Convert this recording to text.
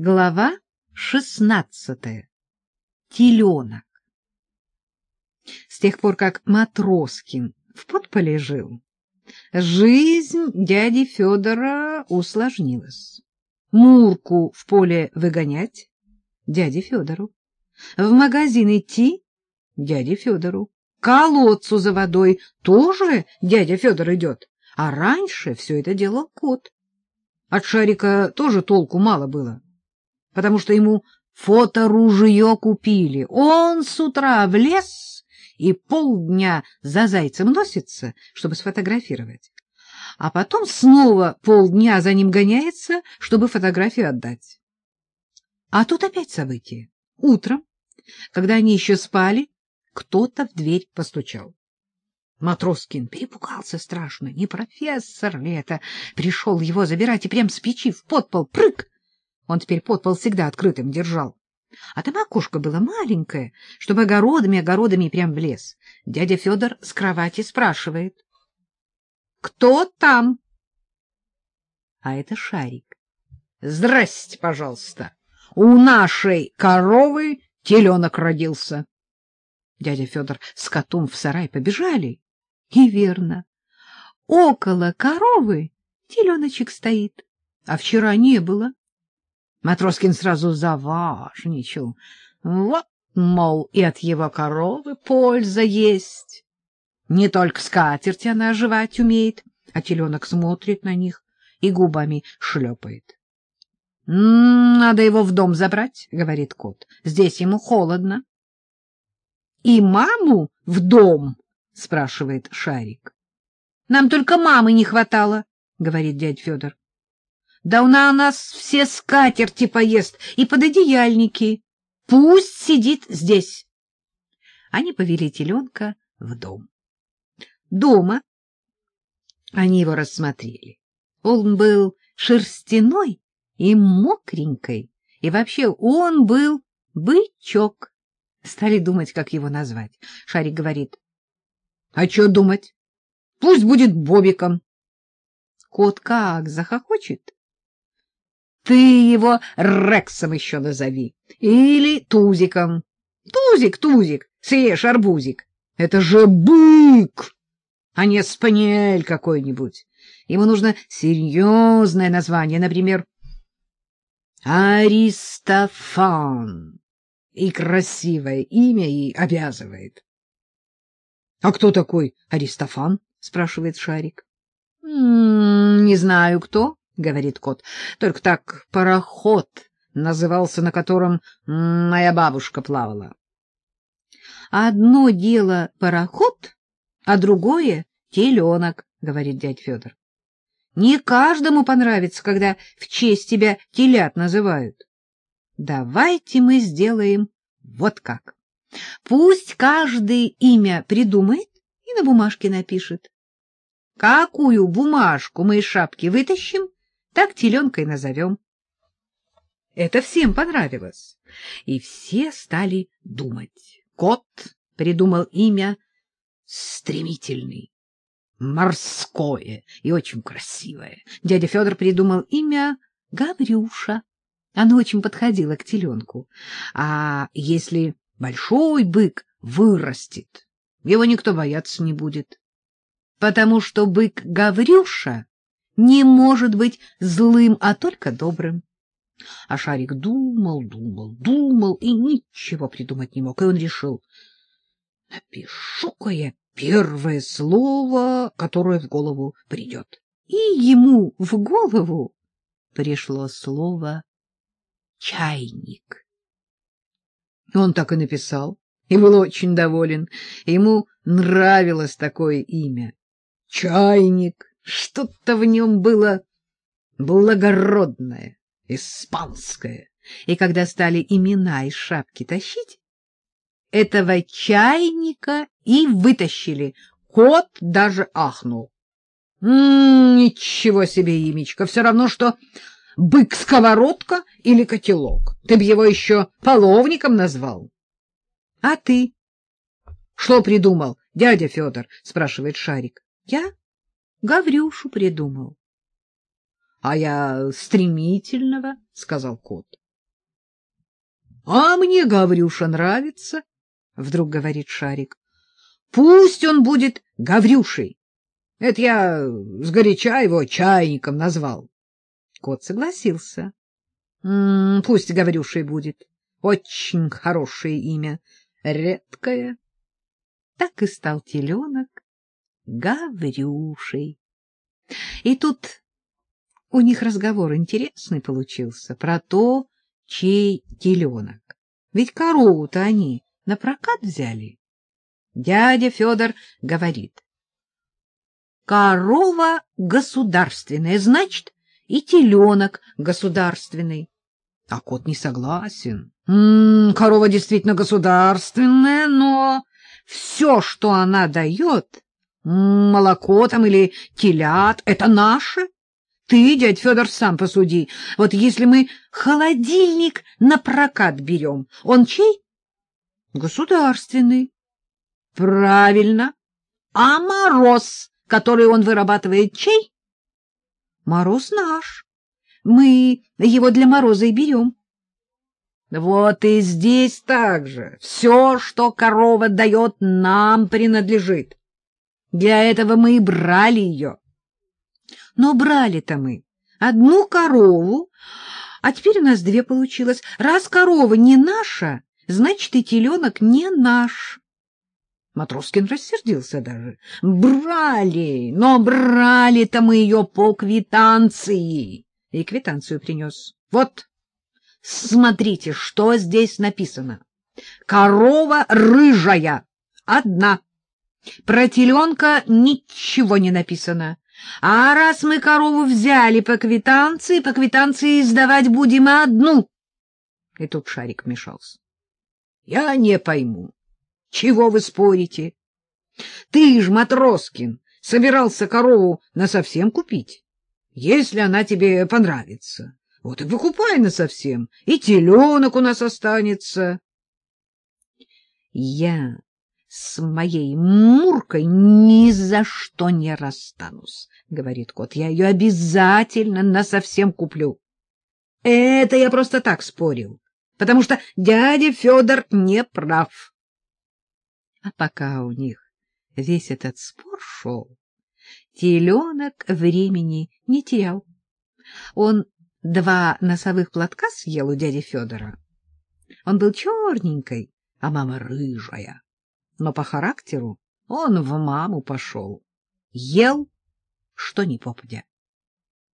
Глава шестнадцатая. Теленок. С тех пор, как Матроскин в подполе жил, жизнь дяди Федора усложнилась. Мурку в поле выгонять — дяде Федору. В магазин идти — дяде Федору. Колодцу за водой тоже дядя Федор идет. А раньше все это делал кот. От шарика тоже толку мало было потому что ему фоторужье купили. Он с утра в лес и полдня за зайцем носится, чтобы сфотографировать. А потом снова полдня за ним гоняется, чтобы фотографию отдать. А тут опять событие. Утром, когда они еще спали, кто-то в дверь постучал. Матроскин перепугался страшно. Не профессор ли это? Пришел его забирать и прям с печи в подпол. Прыг! Он теперь подпол всегда открытым держал. А там окошко было маленькое, чтобы огородами-огородами прям в лес. Дядя Федор с кровати спрашивает. — Кто там? А это Шарик. — Здрасте, пожалуйста. У нашей коровы теленок родился. Дядя Федор с котом в сарай побежали. И верно. Около коровы теленочек стоит, а вчера не было. Матроскин сразу заважничал. Вот, мол, и от его коровы польза есть. Не только скатерть она оживать умеет, а теленок смотрит на них и губами шлепает. — Надо его в дом забрать, — говорит кот. — Здесь ему холодно. — И маму в дом? — спрашивает Шарик. — Нам только мамы не хватало, — говорит дядь Федор. Да она у нас все скатерти поест и пододеяльники. Пусть сидит здесь. Они повели теленка в дом. Дома они его рассмотрели. Он был шерстяной и мокренькой, и вообще он был бычок. Стали думать, как его назвать. Шарик говорит, — А что думать? Пусть будет Бобиком. Кот как захохочет, ты его Рексом еще назови. Или Тузиком. Тузик, Тузик, съешь арбузик. Это же бык, а не спаниель какой-нибудь. Ему нужно серьезное название, например, Аристофан. И красивое имя и обязывает. — А кто такой Аристофан? — спрашивает Шарик. — Не знаю, кто, — говорит кот. — Только так пароход назывался, на котором моя бабушка плавала. — Одно дело пароход, а другое — теленок, — говорит дядь Федор. — Не каждому понравится, когда в честь тебя телят называют. Давайте мы сделаем вот как. Пусть каждый имя придумает и на бумажке напишет. Какую бумажку мы из шапки вытащим, так теленка и назовем. Это всем понравилось, и все стали думать. Кот придумал имя стремительный, морское и очень красивое. Дядя Федор придумал имя Гаврюша. Оно очень подходило к теленку. А если большой бык вырастет, его никто бояться не будет. Потому что бык Гаврюша не может быть злым, а только добрым. А Шарик думал, думал, думал и ничего придумать не мог. И он решил, напишу-ка я первое слово, которое в голову придет. И ему в голову пришло слово «чайник». Он так и написал, и был очень доволен. Ему нравилось такое имя — «Чайник». Что-то в нем было благородное, испанское. И когда стали имена из шапки тащить, этого чайника и вытащили. Кот даже ахнул. Ничего себе имечко, все равно, что бык-сковородка или котелок. Ты б его еще половником назвал. — А ты? — Что придумал, дядя Федор? — спрашивает Шарик. — Я? Гаврюшу придумал. — А я стремительного, — сказал кот. А мне Гаврюша нравится, — вдруг говорит Шарик. Пусть он будет Гаврюшей. Это я сгоряча его чайником назвал. Кот согласился. М -м, пусть Гаврюшей будет. Очень хорошее имя, редкое. Так и стал теленок Гаврюшей. И тут у них разговор интересный получился про то, чей теленок. Ведь корову-то они на прокат взяли. Дядя Федор говорит. Корова государственная, значит, и теленок государственный. А кот не согласен. М -м, корова действительно государственная, но все, что она дает, молоко там или телят, это наше. Ты, дядь Федор, сам посуди. Вот если мы холодильник на прокат берем, он чей? Государственный. Правильно. А мороз, который он вырабатывает, чей? Мороз наш. Мы его для мороза и берем. Вот и здесь так же. Все, что корова дает, нам принадлежит. Для этого мы и брали ее. Но брали-то мы одну корову, а теперь у нас две получилось. Раз корова не наша, значит, и теленок не наш. Матроскин рассердился даже. Брали, но брали-то мы ее по квитанции. И квитанцию принес. Вот, смотрите, что здесь написано. Корова рыжая, одна. Про теленка ничего не написано. А раз мы корову взяли по квитанции, по квитанции сдавать будем одну. И тут Шарик вмешался. Я не пойму, чего вы спорите? Ты ж, Матроскин, собирался корову насовсем купить, если она тебе понравится. Вот и выкупай насовсем, и теленок у нас останется. Я с моей Муркой ни за что не расстанусь, — говорит кот. — Я ее обязательно насовсем куплю. Это я просто так спорил, потому что дядя Федор не прав. А пока у них весь этот спор шел, теленок времени не терял. Он два носовых платка съел у дяди Федора. Он был черненькой, а мама рыжая но по характеру он в маму пошел. Ел, что ни попадя.